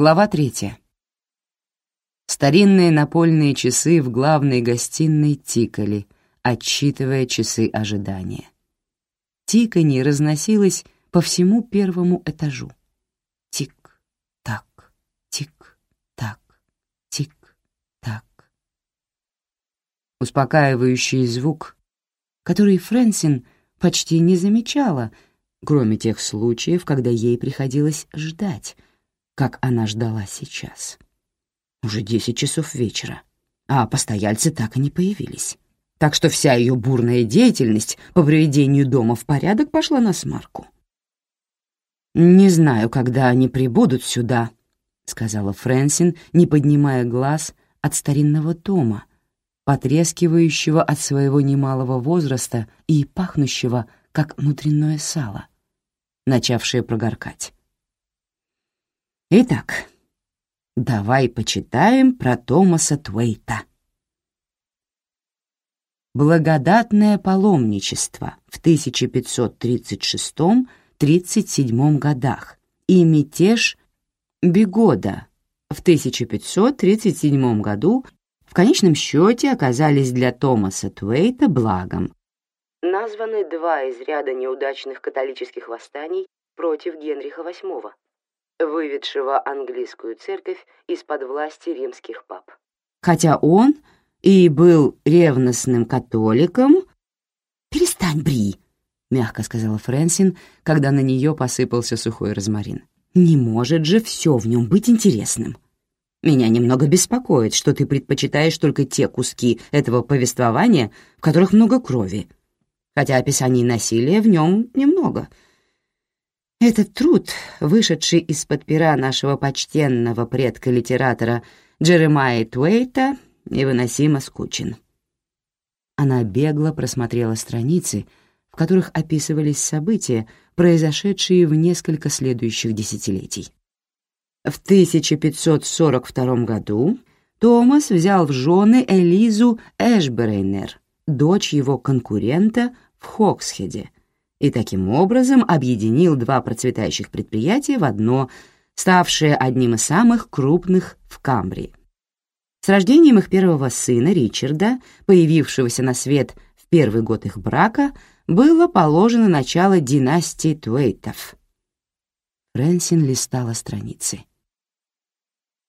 Глава третья. Старинные напольные часы в главной гостиной тикали, отсчитывая часы ожидания. Тиканье разносилось по всему первому этажу. Тик-так, тик-так, тик-так. Успокаивающий звук, который Фрэнсин почти не замечала, кроме тех случаев, когда ей приходилось ждать — как она ждала сейчас. Уже десять часов вечера, а постояльцы так и не появились. Так что вся ее бурная деятельность по приведению дома в порядок пошла на смарку. «Не знаю, когда они прибудут сюда», — сказала Фрэнсин, не поднимая глаз от старинного тома, потрескивающего от своего немалого возраста и пахнущего, как внутреннее сало, начавшее прогоркать. Итак, давай почитаем про Томаса Твейта. Благодатное паломничество в 1536-37 годах и мятеж Бегода в 1537 году в конечном счете оказались для Томаса Твейта благом. Названы два из ряда неудачных католических восстаний против Генриха VIII выведшего английскую церковь из-под власти римских пап. Хотя он и был ревностным католиком... «Перестань, Бри!» — мягко сказала Фрэнсин, когда на нее посыпался сухой розмарин. «Не может же все в нем быть интересным. Меня немного беспокоит, что ты предпочитаешь только те куски этого повествования, в которых много крови, хотя описаний насилия в нем немного — этот труд, вышедший из-под пера нашего почтенного предка-литератора Джеремайи Туэйта, невыносимо скучен. Она бегло просмотрела страницы, в которых описывались события, произошедшие в несколько следующих десятилетий. В 1542 году Томас взял в жены Элизу Эшберейнер, дочь его конкурента в Хоксхеде, и таким образом объединил два процветающих предприятия в одно, ставшее одним из самых крупных в Камбрии. С рождением их первого сына, Ричарда, появившегося на свет в первый год их брака, было положено начало династии Туэйтов. Фрэнсин листала страницы.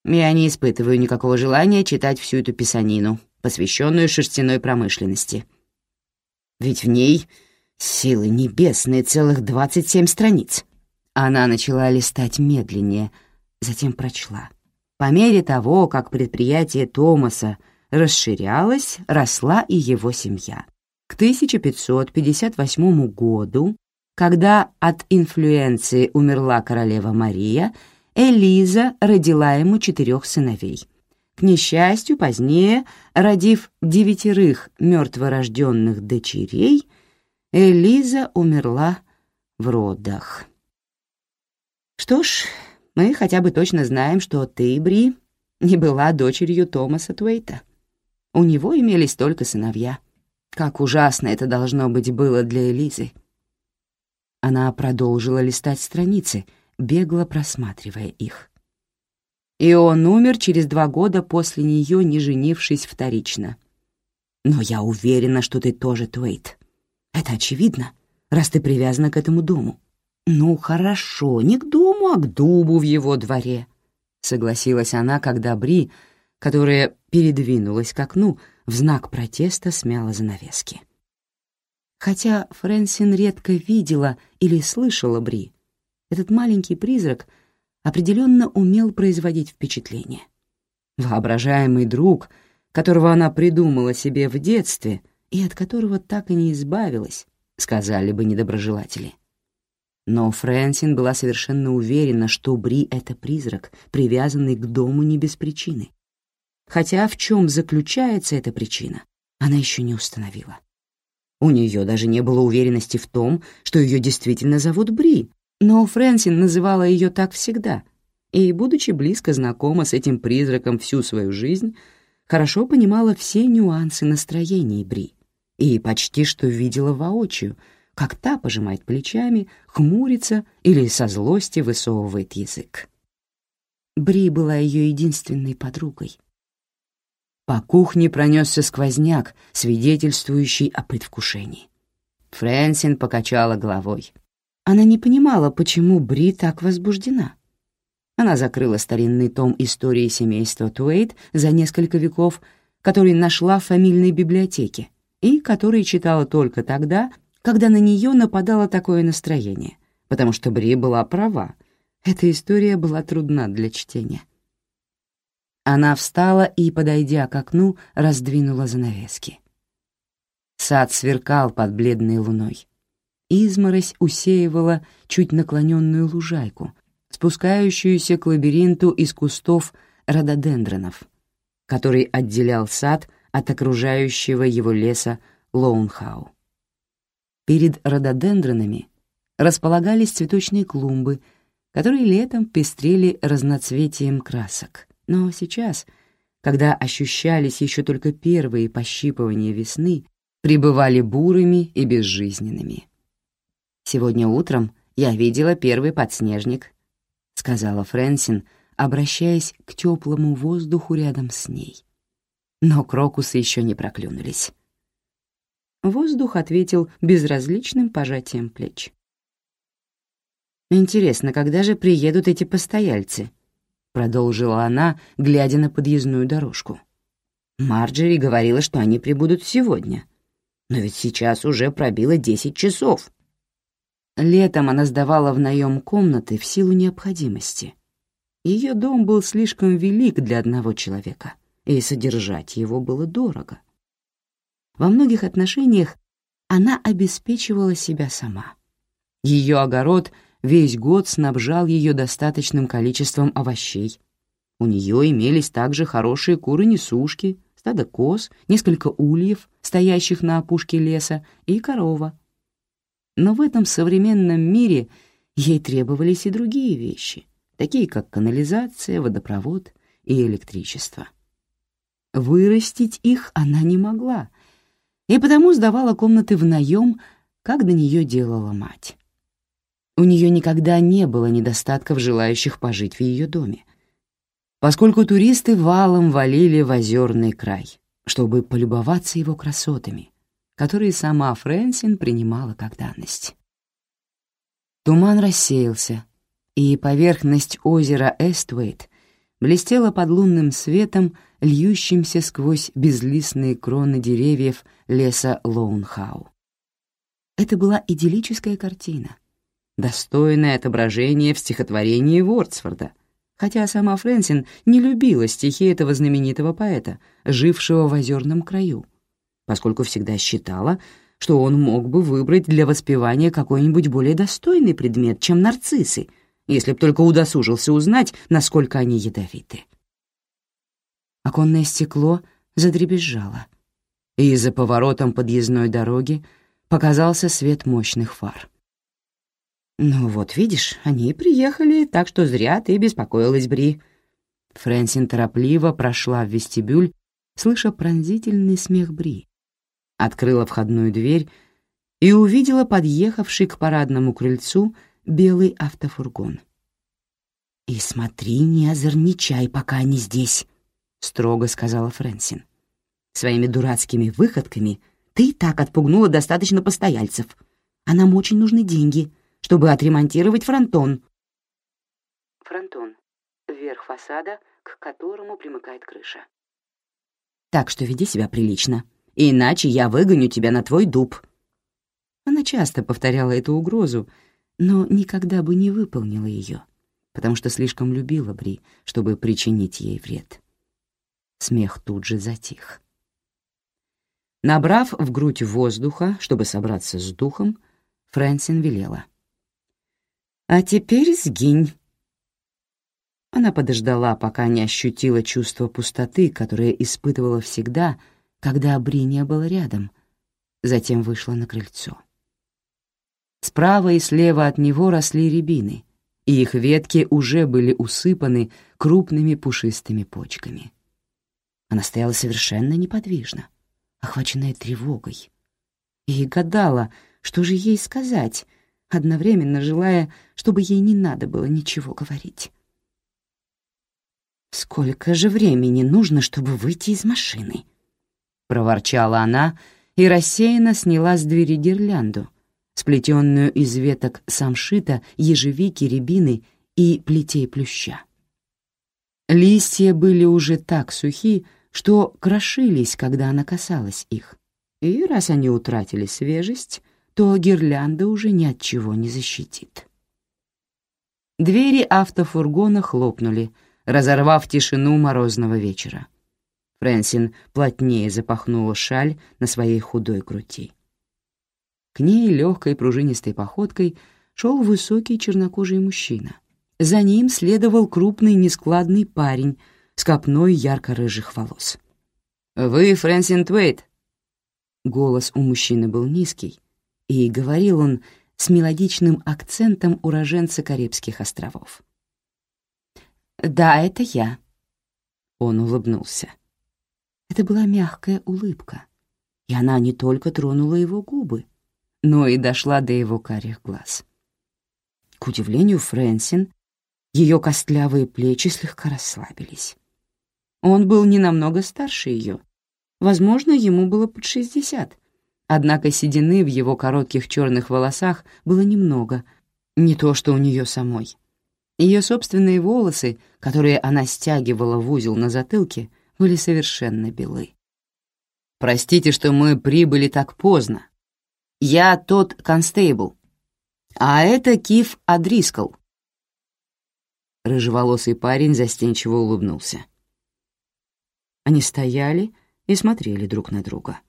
«Я не испытываю никакого желания читать всю эту писанину, посвященную шерстяной промышленности. Ведь в ней Силы небесные, целых двадцать семь страниц. Она начала листать медленнее, затем прочла. По мере того, как предприятие Томаса расширялось, росла и его семья. К 1558 году, когда от инфлюенции умерла королева Мария, Элиза родила ему четырех сыновей. К несчастью, позднее, родив девятерых мертворожденных дочерей, Элиза умерла в родах. Что ж, мы хотя бы точно знаем, что ты, Бри, не была дочерью Томаса Твейта. У него имелись только сыновья. Как ужасно это должно быть было для Элизы. Она продолжила листать страницы, бегло просматривая их. И он умер через два года после нее, не женившись вторично. Но я уверена, что ты тоже Твейт. Это очевидно, раз ты привязана к этому дому. Ну, хорошо, не к дому, а к дубу в его дворе, согласилась она, когда Бри, которая передвинулась к окну, в знак протеста смяла занавески. Хотя Фрэнсин редко видела или слышала Бри, этот маленький призрак определенно умел производить впечатление. Воображаемый друг, которого она придумала себе в детстве — и от которого так и не избавилась, сказали бы недоброжелатели. Но Фрэнсин была совершенно уверена, что Бри — это призрак, привязанный к дому не без причины. Хотя в чем заключается эта причина, она еще не установила. У нее даже не было уверенности в том, что ее действительно зовут Бри, но Фрэнсин называла ее так всегда, и, будучи близко знакома с этим призраком всю свою жизнь, хорошо понимала все нюансы настроений Бри и почти что видела воочию, как та пожимает плечами, хмурится или со злости высовывает язык. Бри была ее единственной подругой. По кухне пронесся сквозняк, свидетельствующий о предвкушении. Фрэнсин покачала головой. Она не понимала, почему Бри так возбуждена. Она закрыла старинный том истории семейства Туэйт за несколько веков, который нашла в фамильной библиотеке и который читала только тогда, когда на нее нападало такое настроение, потому что Бри была права. Эта история была трудна для чтения. Она встала и, подойдя к окну, раздвинула занавески. Сад сверкал под бледной луной. Изморозь усеивала чуть наклоненную лужайку, спускающуюся к лабиринту из кустов рододендронов, который отделял сад от окружающего его леса Лоунхау. Перед рододендронами располагались цветочные клумбы, которые летом пестрели разноцветием красок. Но сейчас, когда ощущались еще только первые пощипывания весны, пребывали бурыми и безжизненными. «Сегодня утром я видела первый подснежник», — сказала Фрэнсин, обращаясь к теплому воздуху рядом с ней. Но крокусы еще не проклюнулись. Воздух ответил безразличным пожатием плеч. «Интересно, когда же приедут эти постояльцы?» — продолжила она, глядя на подъездную дорожку. «Марджери говорила, что они прибудут сегодня. Но ведь сейчас уже пробило десять часов». Летом она сдавала в наем комнаты в силу необходимости. Ее дом был слишком велик для одного человека, и содержать его было дорого. Во многих отношениях она обеспечивала себя сама. Ее огород весь год снабжал ее достаточным количеством овощей. У нее имелись также хорошие куры-несушки, стадо коз, несколько ульев, стоящих на опушке леса, и корова — но в этом современном мире ей требовались и другие вещи, такие как канализация, водопровод и электричество. Вырастить их она не могла, и потому сдавала комнаты в наем, как до нее делала мать. У нее никогда не было недостатков желающих пожить в ее доме, поскольку туристы валом валили в озерный край, чтобы полюбоваться его красотами, которые сама Фрэнсин принимала как данность. Туман рассеялся, и поверхность озера Эствейт блестела под лунным светом, льющимся сквозь безлистные кроны деревьев леса Лоунхау. Это была идиллическая картина, достойное отображение в стихотворении Вордсворда, хотя сама Фрэнсин не любила стихи этого знаменитого поэта, жившего в озерном краю поскольку всегда считала, что он мог бы выбрать для воспевания какой-нибудь более достойный предмет, чем нарциссы, если б только удосужился узнать, насколько они ядовиты. Оконное стекло задребезжало, и за поворотом подъездной дороги показался свет мощных фар. «Ну вот, видишь, они приехали, так что зря ты беспокоилась, Бри». Фрэнсин торопливо прошла в вестибюль, слыша пронзительный смех Бри, открыла входную дверь и увидела подъехавший к парадному крыльцу белый автофургон. «И смотри, не озорничай, пока они здесь», — строго сказала Фрэнсин. «Своими дурацкими выходками ты и так отпугнула достаточно постояльцев, а нам очень нужны деньги, чтобы отремонтировать фронтон». Фронтон — верх фасада, к которому примыкает крыша. «Так что веди себя прилично», иначе я выгоню тебя на твой дуб». Она часто повторяла эту угрозу, но никогда бы не выполнила ее, потому что слишком любила Бри, чтобы причинить ей вред. Смех тут же затих. Набрав в грудь воздуха, чтобы собраться с духом, Фрэнсин велела. «А теперь сгинь». Она подождала, пока не ощутила чувство пустоты, которое испытывала всегда, когда Бри не было рядом, затем вышла на крыльцо. Справа и слева от него росли рябины, и их ветки уже были усыпаны крупными пушистыми почками. Она стояла совершенно неподвижно, охваченная тревогой, и гадала, что же ей сказать, одновременно желая, чтобы ей не надо было ничего говорить. «Сколько же времени нужно, чтобы выйти из машины?» — проворчала она и рассеянно сняла с двери гирлянду, сплетенную из веток самшита, ежевики, рябины и плетей плюща. Листья были уже так сухи, что крошились, когда она касалась их. И раз они утратили свежесть, то гирлянда уже ни от чего не защитит. Двери автофургона хлопнули, разорвав тишину морозного вечера. Фрэнсин плотнее запахнула шаль на своей худой груди. К ней легкой пружинистой походкой шел высокий чернокожий мужчина. За ним следовал крупный нескладный парень с копной ярко-рыжих волос. «Вы Фрэнсин Твейт?» Голос у мужчины был низкий, и говорил он с мелодичным акцентом уроженца Карибских островов. «Да, это я». Он улыбнулся. Это была мягкая улыбка, и она не только тронула его губы, но и дошла до его карих глаз. К удивлению Фрэнсин, ее костлявые плечи слегка расслабились. Он был не намного старше ее. Возможно, ему было под шестьдесят. Однако седины в его коротких черных волосах было немного, не то что у нее самой. Ее собственные волосы, которые она стягивала в узел на затылке, были совершенно белы. «Простите, что мы прибыли так поздно. Я тот констейбл, а это Киф Адрискал». Рыжеволосый парень застенчиво улыбнулся. Они стояли и смотрели друг на друга.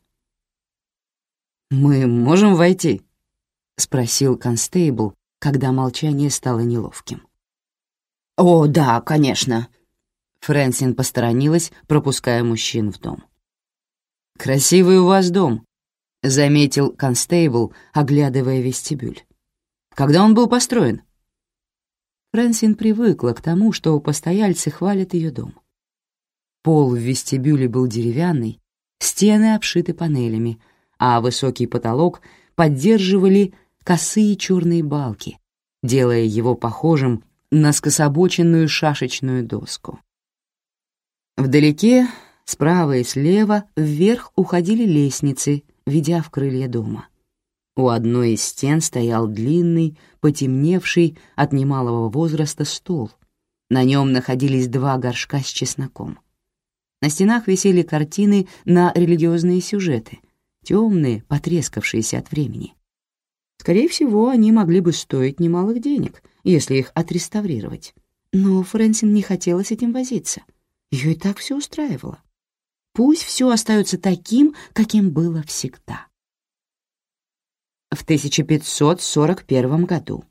«Мы можем войти?» — спросил констейбл, когда молчание стало неловким. «О, да, конечно». Фрэнсин посторонилась, пропуская мужчин в дом. «Красивый у вас дом», — заметил констейбл, оглядывая вестибюль. «Когда он был построен?» Фрэнсин привыкла к тому, что постояльцы хвалят ее дом. Пол в вестибюле был деревянный, стены обшиты панелями — а высокий потолок поддерживали косые черные балки, делая его похожим на скособоченную шашечную доску. Вдалеке, справа и слева, вверх уходили лестницы, ведя в крылья дома. У одной из стен стоял длинный, потемневший от немалого возраста стол. На нем находились два горшка с чесноком. На стенах висели картины на религиозные сюжеты — темные, потрескавшиеся от времени. Скорее всего, они могли бы стоить немалых денег, если их отреставрировать. Но Фрэнсин не хотела с этим возиться. Ее и так все устраивало. Пусть все остается таким, каким было всегда. В 1541 году.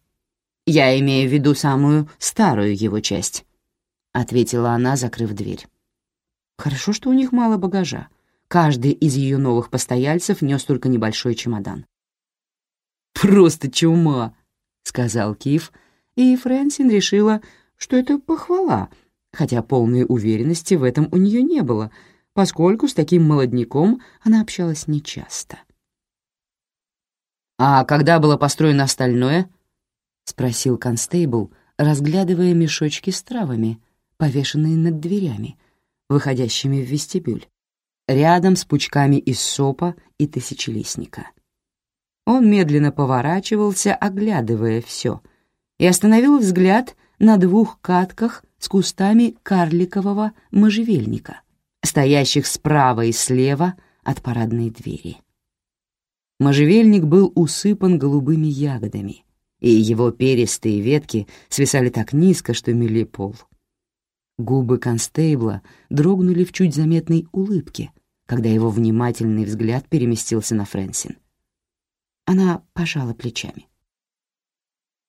Я имею в виду самую старую его часть, — ответила она, закрыв дверь. Хорошо, что у них мало багажа, Каждый из ее новых постояльцев нес только небольшой чемодан. «Просто чума», — сказал Киф, и Фрэнсин решила, что это похвала, хотя полной уверенности в этом у нее не было, поскольку с таким молодняком она общалась нечасто. «А когда было построено остальное?» — спросил констейбл, разглядывая мешочки с травами, повешенные над дверями, выходящими в вестибюль рядом с пучками из сопа и тысячелистника. Он медленно поворачивался, оглядывая все, и остановил взгляд на двух катках с кустами карликового можжевельника, стоящих справа и слева от парадной двери. Можжевельник был усыпан голубыми ягодами, и его перистые ветки свисали так низко, что мели пол. Губы констейбла дрогнули в чуть заметной улыбке, когда его внимательный взгляд переместился на Фрэнсин. Она пожала плечами.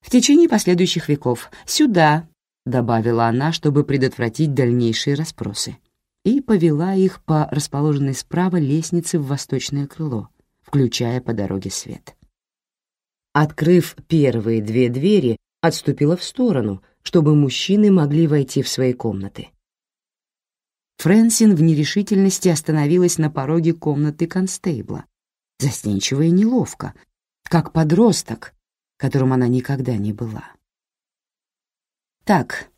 «В течение последующих веков сюда», — добавила она, чтобы предотвратить дальнейшие расспросы, и повела их по расположенной справа лестнице в восточное крыло, включая по дороге свет. Открыв первые две двери, отступила в сторону, чтобы мужчины могли войти в свои комнаты. Фрэнсин в нерешительности остановилась на пороге комнаты констейбла, застенчиво и неловко, как подросток, которым она никогда не была. «Так,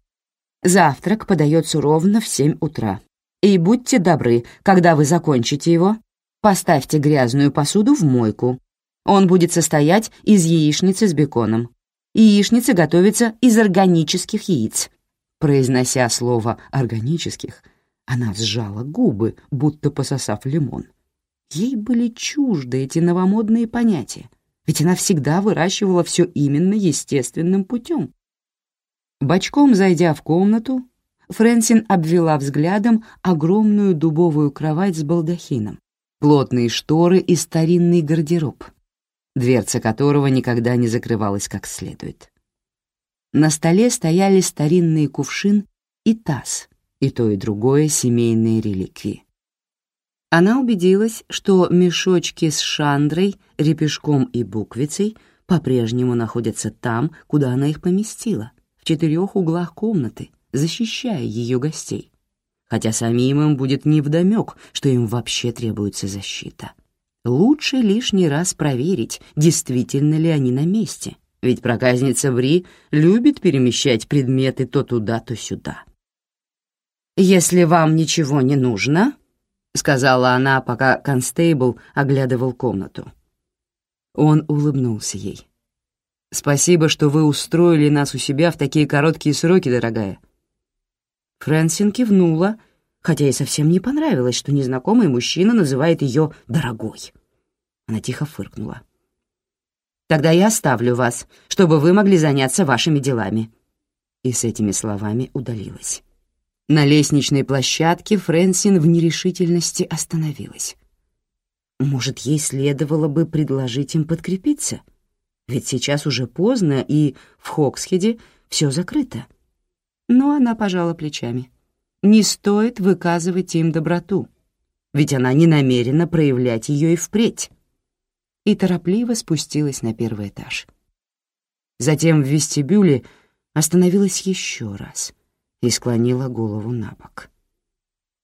Завтрак подается ровно в семь утра. И будьте добры, когда вы закончите его, поставьте грязную посуду в мойку. Он будет состоять из яичницы с беконом. Яичница готовится из органических яиц. Произнося слово «органических», она сжала губы, будто пососав лимон. Ей были чужды эти новомодные понятия, ведь она всегда выращивала все именно естественным путем. Бочком зайдя в комнату, Фрэнсин обвела взглядом огромную дубовую кровать с балдахином, плотные шторы и старинный гардероб, дверца которого никогда не закрывалась как следует. На столе стояли старинный кувшин и таз, и то и другое семейные реликвии. Она убедилась, что мешочки с шандрой, репешком и буквицей по-прежнему находятся там, куда она их поместила, в четырех углах комнаты, защищая ее гостей, хотя самим им будет невдомек, что им вообще требуется защита. Лучше лишний раз проверить, действительно ли они на месте, ведь проказница Бри любит перемещать предметы то туда, то сюда. «Если вам ничего не нужно», — сказала она, пока констейбл оглядывал комнату. Он улыбнулся ей. «Спасибо, что вы устроили нас у себя в такие короткие сроки, дорогая. Фрэнсин кивнула, хотя ей совсем не понравилось, что незнакомый мужчина называет ее «дорогой». Она тихо фыркнула. «Тогда я оставлю вас, чтобы вы могли заняться вашими делами». И с этими словами удалилась. На лестничной площадке Фрэнсин в нерешительности остановилась. Может, ей следовало бы предложить им подкрепиться? Ведь сейчас уже поздно, и в Хоксхеде все закрыто но она пожала плечами. Не стоит выказывать им доброту, ведь она не намерена проявлять ее и впредь. И торопливо спустилась на первый этаж. Затем в вестибюле остановилась еще раз и склонила голову на бок.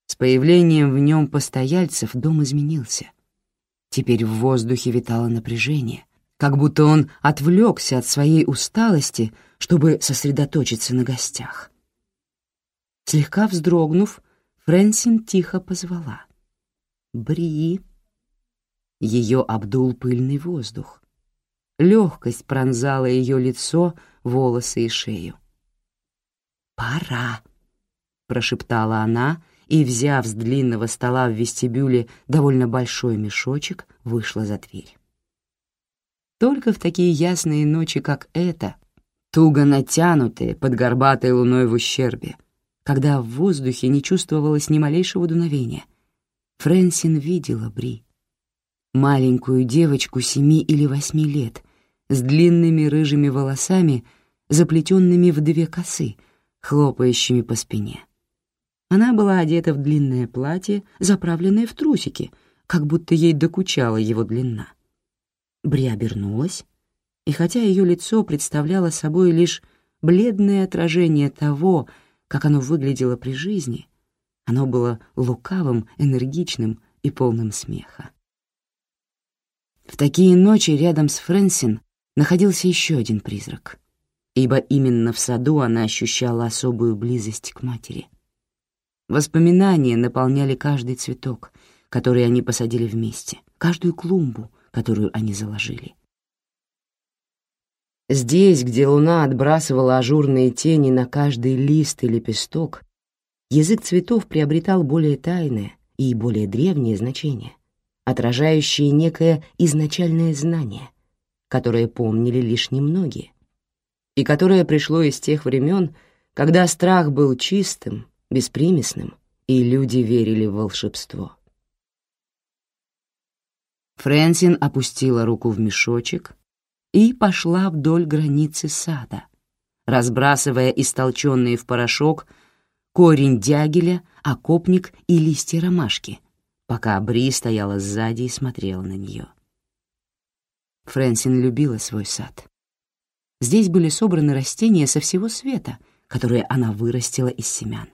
С появлением в нем постояльцев дом изменился. Теперь в воздухе витало напряжение, как будто он отвлекся от своей усталости, чтобы сосредоточиться на гостях. Слегка вздрогнув, Фрэнсин тихо позвала. «Бри!» Ее обдул пыльный воздух. Легкость пронзала ее лицо, волосы и шею. «Пора!» — прошептала она и, взяв с длинного стола в вестибюле довольно большой мешочек, вышла за дверь. Только в такие ясные ночи, как эта, туго натянутые под горбатой луной в ущербе, когда в воздухе не чувствовалось ни малейшего дуновения, Фрэнсин видела Бри. Маленькую девочку семи или восьми лет с длинными рыжими волосами, заплетенными в две косы, хлопающими по спине. Она была одета в длинное платье, заправленное в трусики, как будто ей докучала его длина. Бри обернулась, и хотя ее лицо представляло собой лишь бледное отражение того, как оно выглядело при жизни, оно было лукавым, энергичным и полным смеха. В такие ночи рядом с Фрэнсин находился еще один призрак, ибо именно в саду она ощущала особую близость к матери. Воспоминания наполняли каждый цветок, который они посадили вместе, каждую клумбу, которую они заложили. Здесь, где луна отбрасывала ажурные тени на каждый лист и лепесток, язык цветов приобретал более тайное и более древнее значение, отражающее некое изначальное знание, которое помнили лишь немногие, и которое пришло из тех времен, когда страх был чистым, беспримесным, и люди верили в волшебство. Фрэнсин опустила руку в мешочек и пошла вдоль границы сада, разбрасывая истолченные в порошок корень дягеля, окопник и листья ромашки, пока Бри стояла сзади и смотрела на нее. Фрэнсин любила свой сад. Здесь были собраны растения со всего света, которые она вырастила из семян.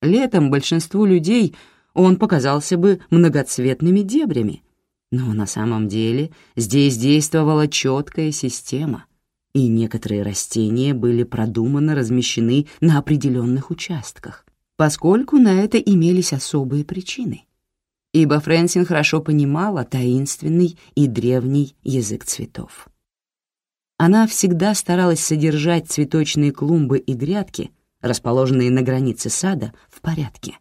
Летом большинству людей он показался бы многоцветными дебрями — но на самом деле здесь действовала четкая система, и некоторые растения были продуманно размещены на определенных участках, поскольку на это имелись особые причины. Ибо Фрэнсин хорошо понимала таинственный и древний язык цветов. Она всегда старалась содержать цветочные клумбы и грядки, расположенные на границе сада, в порядке.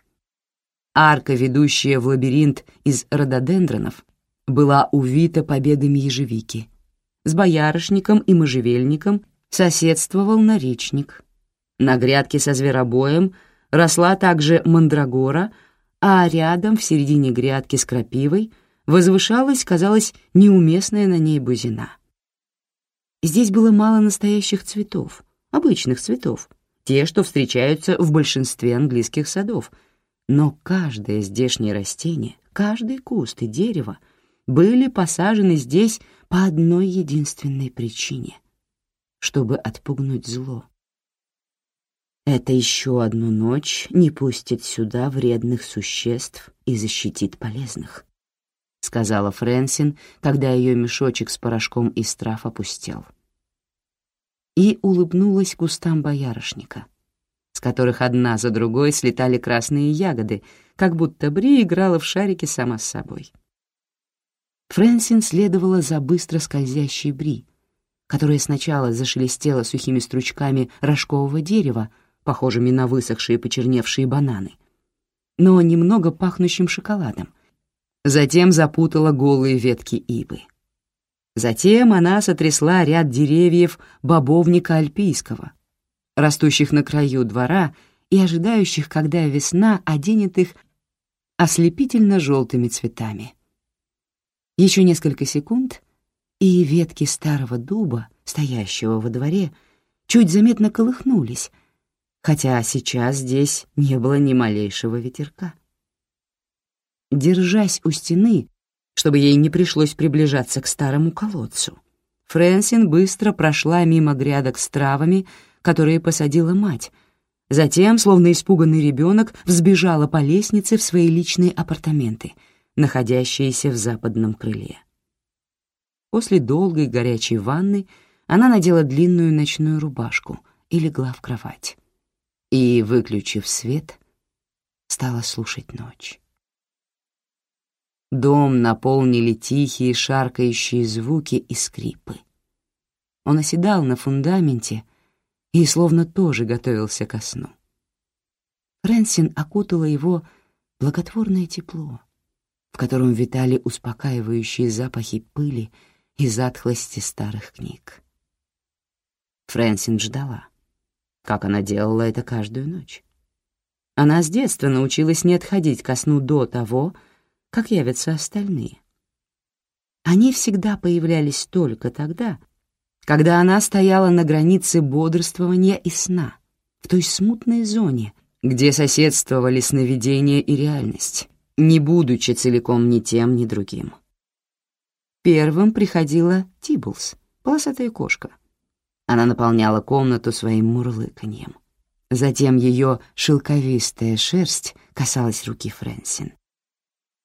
Арка, ведущая в лабиринт из рододендронов, была увита побегами ежевики. С боярышником и можжевельником соседствовал наречник. На грядке со зверобоем росла также мандрагора, а рядом, в середине грядки с крапивой, возвышалась, казалось, неуместная на ней бузина. Здесь было мало настоящих цветов, обычных цветов, те, что встречаются в большинстве английских садов, но каждое здешнее растение, каждый куст и дерево были посажены здесь по одной единственной причине — чтобы отпугнуть зло. Это еще одну ночь не пустит сюда вредных существ и защитит полезных, — сказала Фрэнсин, когда ее мешочек с порошком из трав опустел. И улыбнулась кустам боярышника, с которых одна за другой слетали красные ягоды, как будто Бри играла в шарики сама с собой. — Фрэнсин следовала за быстро скользящей бри, которая сначала зашелестела сухими стручками рожкового дерева, похожими на высохшие почерневшие бананы, но немного пахнущим шоколадом. Затем запутала голые ветки ивы. Затем она сотрясла ряд деревьев бобовника альпийского, растущих на краю двора и ожидающих, когда весна оденет их ослепительно желтыми цветами. Еще несколько секунд, и ветки старого дуба, стоящего во дворе, чуть заметно колыхнулись, хотя сейчас здесь не было ни малейшего ветерка. Держась у стены, чтобы ей не пришлось приближаться к старому колодцу, Фрэнсин быстро прошла мимо грядок с травами, которые посадила мать, затем, словно испуганный ребенок, взбежала по лестнице в свои личные апартаменты — находящиеся в западном крыле. После долгой горячей ванны она надела длинную ночную рубашку и легла в кровать. И, выключив свет, стала слушать ночь. Дом наполнили тихие шаркающие звуки и скрипы. Он оседал на фундаменте и словно тоже готовился ко сну. Фрэнсин окутала его благотворное тепло, в котором витали успокаивающие запахи пыли и затхлости старых книг. Фрэнсин ждала, как она делала это каждую ночь. Она с детства научилась не отходить ко сну до того, как явятся остальные. Они всегда появлялись только тогда, когда она стояла на границе бодрствования и сна, в той смутной зоне, где соседствовали сновидения и реальность, не будучи целиком ни тем, ни другим. Первым приходила Тиблс, полосатая кошка. Она наполняла комнату своим мурлыканьем. Затем ее шелковистая шерсть касалась руки Фрэнсин.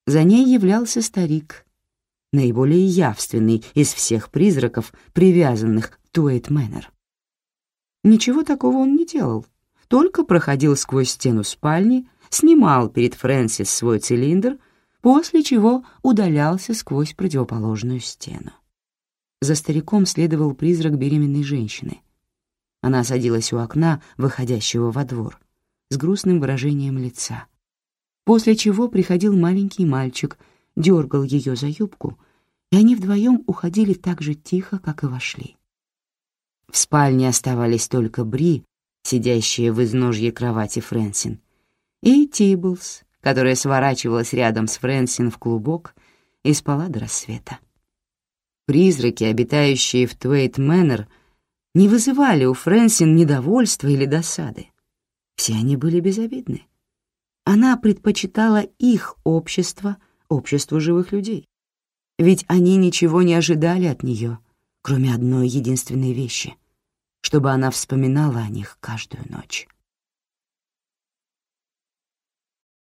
За ней являлся старик, наиболее явственный из всех призраков, привязанных Туэйт Мэннер. Ничего такого он не делал, только проходил сквозь стену спальни, снимал перед Фрэнсис свой цилиндр, после чего удалялся сквозь противоположную стену. За стариком следовал призрак беременной женщины. Она садилась у окна, выходящего во двор, с грустным выражением лица. После чего приходил маленький мальчик, дергал ее за юбку, и они вдвоем уходили так же тихо, как и вошли. В спальне оставались только Бри, сидящая в изножье кровати Фрэнсин, и Тиблс, которая сворачивалась рядом с Фрэнсин в клубок и спала до рассвета. Призраки, обитающие в Твейт Мэннер, не вызывали у Фрэнсин недовольства или досады. Все они были безобидны. Она предпочитала их общество обществу живых людей. Ведь они ничего не ожидали от нее, кроме одной единственной вещи — чтобы она вспоминала о них каждую ночь.